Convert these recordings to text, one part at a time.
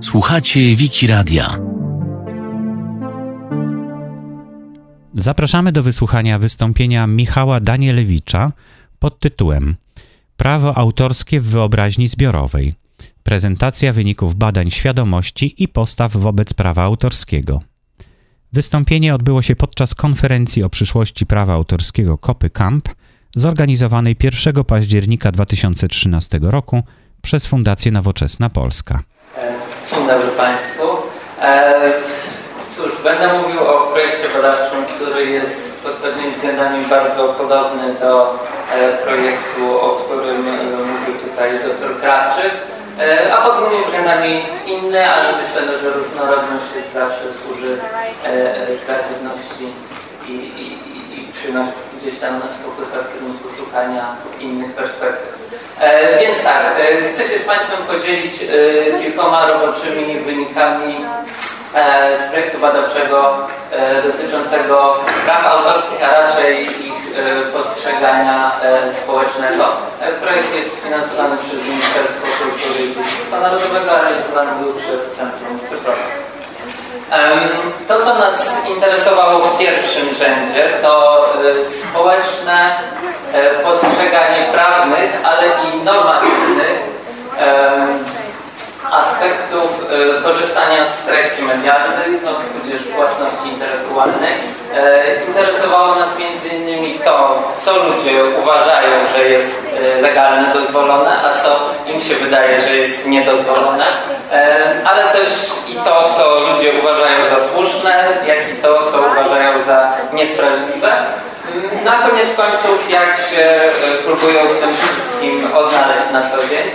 Słuchacie Wiki Radia. Zapraszamy do wysłuchania wystąpienia Michała Danielewicza pod tytułem Prawo autorskie w wyobraźni zbiorowej. Prezentacja wyników badań świadomości i postaw wobec prawa autorskiego. Wystąpienie odbyło się podczas konferencji o przyszłości prawa autorskiego Kopy Camp, zorganizowanej 1 października 2013 roku przez Fundację Nowoczesna Polska. Dzień dobry Państwu. E, cóż, będę mówił o projekcie badawczym, który jest pod pewnymi względami bardzo podobny do e, projektu, o którym e, mówił tutaj dr Krawczyk, a pod innymi względami inny, ale myślę, że różnorodność jest zawsze służy kreatywności i, i, i przynosi gdzieś tam nas popycha w kierunku szukania innych perspektyw. E, więc tak, e, chcę się z Państwem podzielić e, kilkoma roboczymi wynikami z projektu badawczego dotyczącego praw autorskich, a raczej ich postrzegania społecznego. Projekt jest finansowany przez Ministerstwo Kultury i Dziedzictwa Narodowego, a realizowany był przez Centrum Cyfrowe. To, co nas interesowało w pierwszym rzędzie, to społeczne e, postrzeganie prawnych, ale i normatywnych aspektów e, korzystania z treści medialnych, no, tudzież własności intelektualnej. Interesowało nas między innymi to, co ludzie uważają, że jest legalne, dozwolone, a co im się wydaje, że jest niedozwolone, ale też i to, co ludzie uważają za słuszne, jak i to, co uważają za niesprawiedliwe. Na koniec końców, jak się e, próbują w tym wszystkim odnaleźć na co dzień.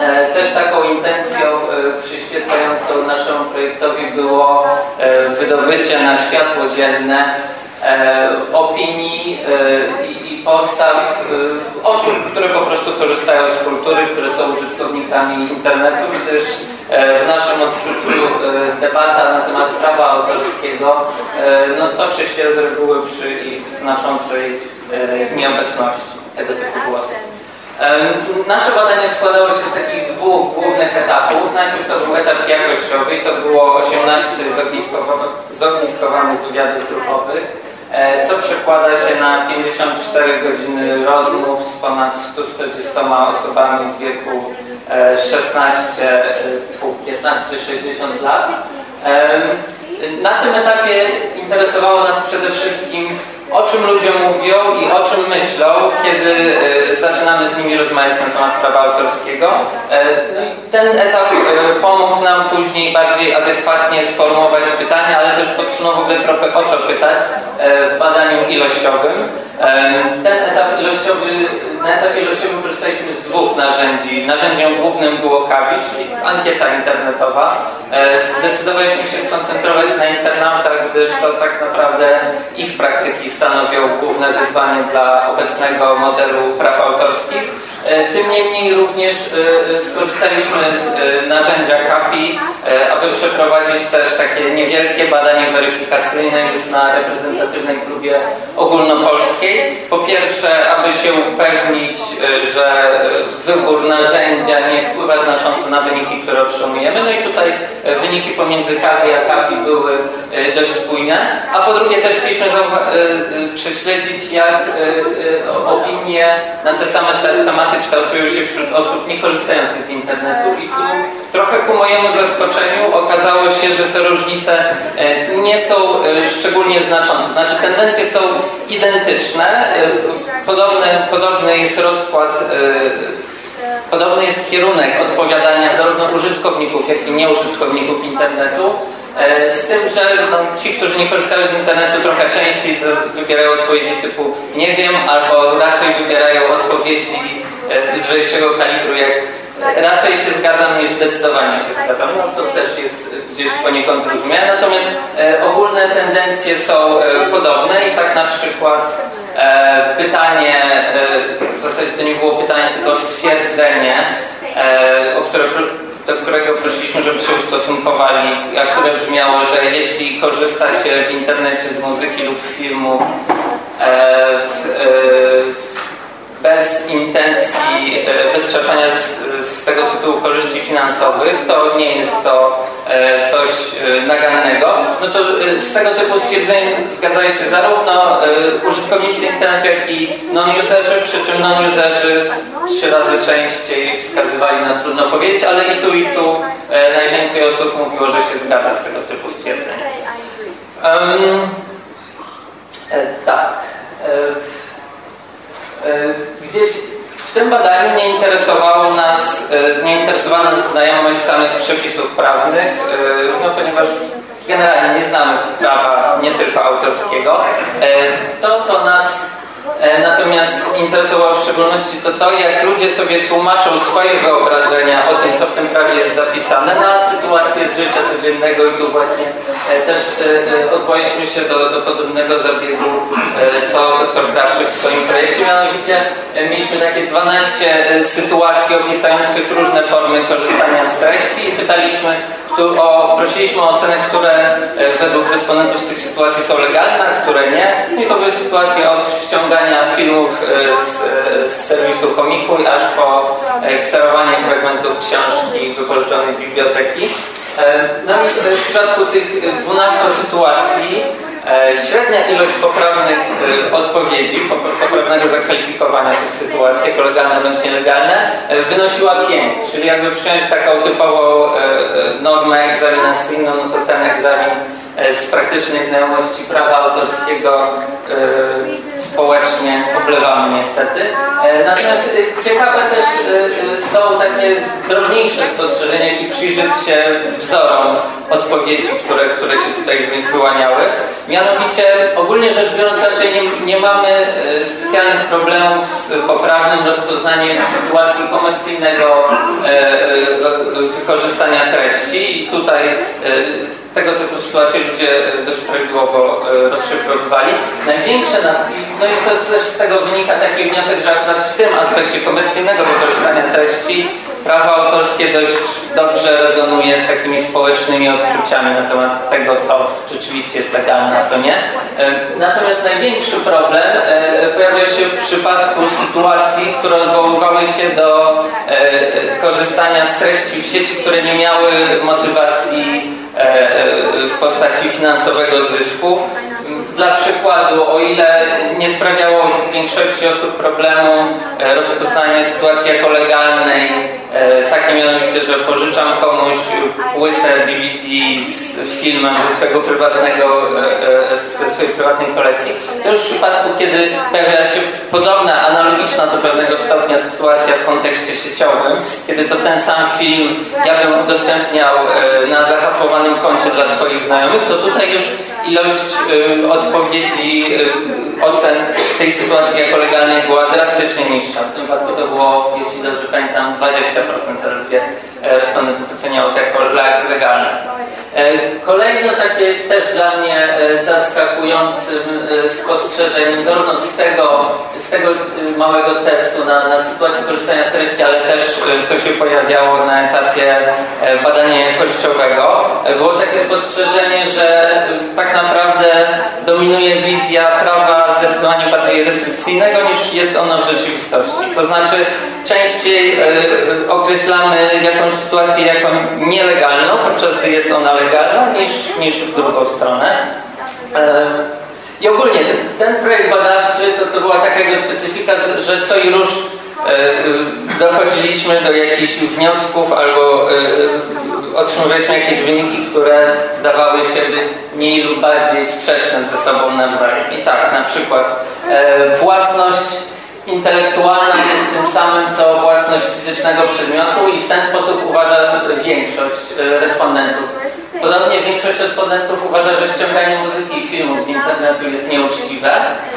E, też taką intencją e, przyświecającą naszemu projektowi było wydobycie na światło dzienne opinii postaw osób, które po prostu korzystają z kultury, które są użytkownikami internetu, gdyż E, w naszym odczuciu e, debata na temat prawa autorskiego e, no, toczy się z reguły przy ich znaczącej nieobecności tego typu głosów. Nasze badanie składało się z takich dwóch głównych etapów. Najpierw to był etap jakościowy i to było 18 zogniskowanych wywiadów grupowych, co przekłada się na 54 godziny rozmów z ponad 140 osobami w wieku 16, 15, 60 lat. Na tym etapie interesowało nas przede wszystkim o czym ludzie mówią i o czym myślą, kiedy e, zaczynamy z nimi rozmawiać na temat prawa autorskiego. E, no ten etap e, pomógł nam później bardziej adekwatnie sformułować pytania, ale też podsunął w ogóle trochę o co pytać w badaniu ilościowym. Ten etap ilościowy, na etapie ilościowym korzystaliśmy z dwóch narzędzi. Narzędziem głównym było KAWI, czyli ankieta internetowa. Zdecydowaliśmy się skoncentrować na internautach, gdyż to tak naprawdę ich praktyki stanowią główne wyzwanie dla obecnego modelu praw autorskich. E, tym niemniej również e, skorzystaliśmy z e, narzędzia CAPI, aby przeprowadzić też takie niewielkie badanie weryfikacyjne już na reprezentatywnej próbie ogólnopolskiej. Po pierwsze, aby się upewnić, że wybór narzędzia nie wpływa znacząco na wyniki, które otrzymujemy. No i tutaj wyniki pomiędzy CAPI a CAPI były dość spójne. A po drugie też chcieliśmy prześledzić, jak opinie na te same tematy kształtują się wśród osób niekorzystających z internetu i tu trochę ku mojemu zaskoczeniu okazało się, że te różnice e, nie są e, szczególnie znaczące. Znaczy tendencje są identyczne, e, podobny, podobny jest rozkład Podobny jest kierunek odpowiadania zarówno użytkowników, jak i nieużytkowników internetu. Z tym, że no, ci, którzy nie korzystają z internetu trochę częściej wybierają odpowiedzi typu nie wiem, albo raczej wybierają odpowiedzi E, lżejszego kalibru, jak raczej się zgadzam niż zdecydowanie się zgadzam, no to też jest gdzieś poniekąd zrozumiałe. Natomiast e, ogólne tendencje są e, podobne i tak na przykład e, pytanie, e, w zasadzie to nie było pytanie, tylko stwierdzenie, e, o które, do którego prosiliśmy, żeby się ustosunkowali, a które brzmiało, że jeśli korzysta się w internecie z muzyki lub filmu w, bez intencji, e, bez czerpania z, z, tego tytułu korzyści finansowych, to nie jest to e, coś e, nagannego. No to z tego typu stwierdzeń zgadzają się zarówno użytkownicy internetu, jak i non-userzy, przy czym non-userzy trzy razy częściej wskazywali na trudno powiedzieć, ale i tu, i tu najwięcej osób mówiło, że się zgadza z tego typu stwierdzeń. Um, tak. Gdzieś w tym badaniu nie interesowało nas, e, nie interesowała nas znajomość samych przepisów prawnych, e, no ponieważ generalnie nie znamy prawa nie tylko autorskiego. To, co nas E, natomiast interesowało w szczególności to to, jak ludzie sobie tłumaczą swoje wyobrażenia o tym, co w tym prawie jest zapisane na sytuację z życia codziennego i tu właśnie e, też e, odwołaliśmy się do, do podobnego zabiegu, co dr Krawczyk w swoim projekcie. Mianowicie mieliśmy takie 12 sytuacji opisujących różne formy korzystania z treści i pytaliśmy, o, prosiliśmy o ocenę, które e, według respondentów z tych sytuacji są legalne, a które nie. No i to były sytuacje od ściągania filmów e, z, e, z serwisu komiku, aż po kserowanie fragmentów książki wypożyczonej z biblioteki. No i w przypadku tych 12 sytuacji E, średnia ilość poprawnych e, odpowiedzi, poprawnego zakwalifikowania tych sytuacji, jako legalne bądź nielegalne, e, wynosiła 5. Czyli jakby przyjąć taką typową normę egzaminacyjną, no to ten egzamin z praktycznej znajomości prawa autorskiego społecznie oblewamy niestety. Natomiast ciekawe też są takie drobniejsze spostrzeżenia, jeśli przyjrzeć się wzorom odpowiedzi, które, które się tutaj wyłaniały. Mianowicie, ogólnie rzecz biorąc, raczej nie, nie mamy e, specjalnych problemów z poprawnym rozpoznaniem sytuacji komercyjnego e, e, wykorzystania treści i tutaj tego typu sytuacje ludzie dość prawidłowo rozszyfrowywali. Największe, no co też z tego wynika taki wniosek, że akurat w tym aspekcie komercyjnego wykorzystania treści prawo autorskie dość dobrze rezonuje z takimi społecznymi odczuciami na temat tego, co rzeczywiście jest legalne, a co nie. Natomiast największy problem e, pojawia się w przypadku sytuacji, które odwoływały się do e, korzystania z treści w sieci, które nie miały motywacji e, w postaci finansowego zysku. Dla przykładu, o ile nie sprawiało większości osób problemu rozpoznanie sytuacji jako legalnej E, takie mianowicie, że pożyczam komuś płytę DVD z filmem ze swojego prywatnego, e, e, ze swojej prywatnej kolekcji. To już w przypadku, kiedy pojawia się podobna, analogiczna do pewnego stopnia sytuacja w kontekście sieciowym, kiedy to ten sam film ja bym udostępniał na zahasłowanym koncie dla swoich znajomych, to tutaj już ilość odpowiedzi, ocen tej sytuacji jako legalnej była drastycznie niższa. W tym wypadku to było, jeśli dobrze pamiętam, 20 20% zaledwie e, respondentów oceniało to jako legalne. E, kolejno takie też dla mnie e, zaskakującym spostrzeżeniem, zarówno z tego, z tego małego testu na, na sytuację korzystania treści, ale też to się pojawiało na etapie badania jakościowego, było takie spostrzeżenie, że tak naprawdę dominuje wizja prawa zdecydowanie bardziej restrykcyjnego niż jest ono w rzeczywistości. To znaczy częściej określamy jakąś sytuację jako nielegalną, podczas gdy jest ona legalna, niż, niż w drugą stronę. E, I ogólnie ten, ten projekt badawczy to, to była taka jego specyfika, że co i róż e, dochodziliśmy do jakichś wniosków albo e, otrzymywaliśmy jakieś wyniki, które zdawały się być mniej lub bardziej sprzeczne ze sobą nawzajem. I tak, na przykład własność intelektualna jest tym samym, co własność fizycznego przedmiotu i w ten sposób uważa większość e, respondentów. Podobnie większość respondentów uważa, że ściąganie muzyki i filmów z internetu jest nieuczciwe,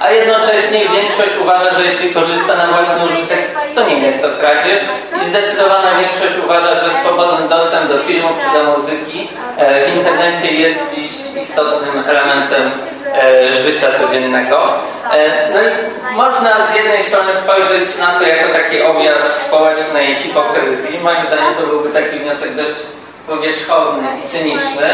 a jednocześnie większość uważa, że jeśli korzysta na własny użytek, to nie jest to kradzież i zdecydowana większość uważa, że swobodny dostęp do filmów czy do muzyki e, w internecie jest dziś istotnym elementem e, życia codziennego. E, no i można z jednej strony spojrzeć na to jako taki objaw społecznej hipokryzji. Moim zdaniem to byłby taki wniosek dość powierzchowny i cyniczny.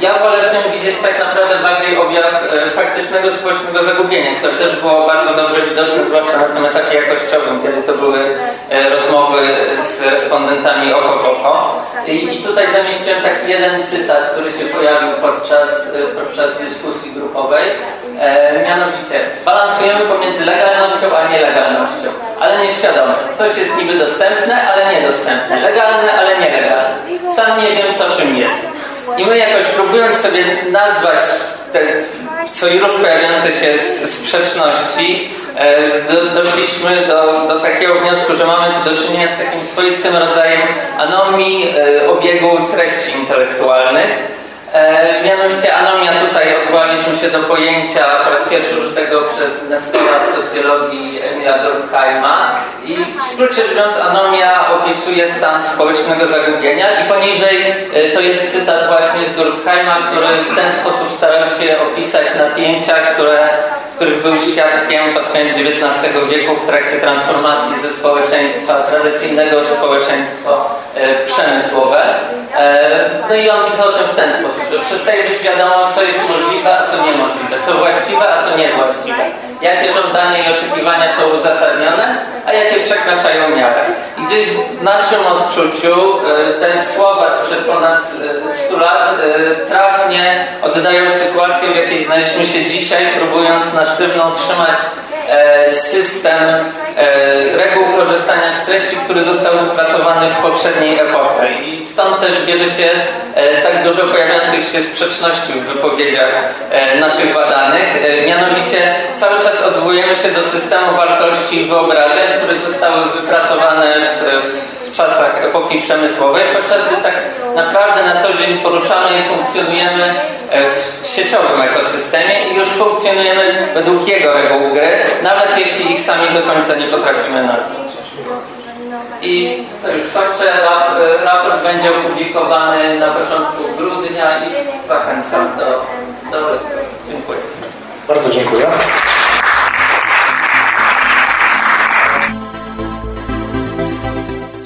Ja wolę w tym widzieć tak naprawdę bardziej objaw e, faktycznego społecznego zagubienia, które też było bardzo dobrze widoczne, zwłaszcza na tym etapie jakościowym, kiedy to były e, rozmowy z respondentami oko w oko. I, tutaj zamieściłem taki jeden cytat, który się pojawił podczas, e, podczas dyskusji grupowej. Mianowicie, balansujemy pomiędzy legalnością a nielegalnością, ale nieświadomie. Coś jest niby dostępne, ale niedostępne. Legalne, ale nielegalne. Sam nie wiem, co czym jest. I my jakoś próbując sobie nazwać te co róż pojawiające się sprzeczności, e, do, doszliśmy do, do takiego wniosku, że mamy tu do czynienia z takim swoistym rodzajem anomii e, obiegu treści intelektualnych. E, mianowicie anomia tutaj odwołaliśmy się do pojęcia po raz pierwszy użytego przez Nessera w socjologii Emila Durkheima skrócie biorąc anomia opisuje stan społecznego zagubienia i poniżej e, to jest cytat właśnie z Durkheima, który w ten sposób starał się opisać napięcia, które których był świadkiem pod koniec XIX wieku w trakcie transformacji ze społeczeństwa tradycyjnego w społeczeństwo e, przemysłowe. E, no i on pisał o tym w ten sposób, że przestaje być wiadomo, co jest możliwe, co właściwe, a co niewłaściwe. Jakie żądania i oczekiwania są uzasadnione, a jakie przekraczają miarę. I gdzieś w naszym odczuciu e, te słowa sprzed ponad 100 lat trafnie oddają sytuację, w jakiej znaleźliśmy się dzisiaj, próbując na sztywno utrzymać system e, reguł korzystania z treści, który został wypracowany w poprzedniej epoce. I stąd też bierze się e, tak dużo pojawiających się sprzeczności w wypowiedziach naszych badanych. Mianowicie cały czas odwołujemy się do systemu wartości i wyobrażeń, które zostały wypracowane w, w czasach epoki przemysłowej, podczas gdy tak naprawdę na co dzień poruszamy i funkcjonujemy w sieciowym ekosystemie i już funkcjonujemy według jego reguł gry, nawet jeśli ich sami do końca nie potrafimy nazwać. I to już kończę. Raport będzie opublikowany na początku grudnia i zachęcam do, do Dziękuję. Bardzo dziękuję.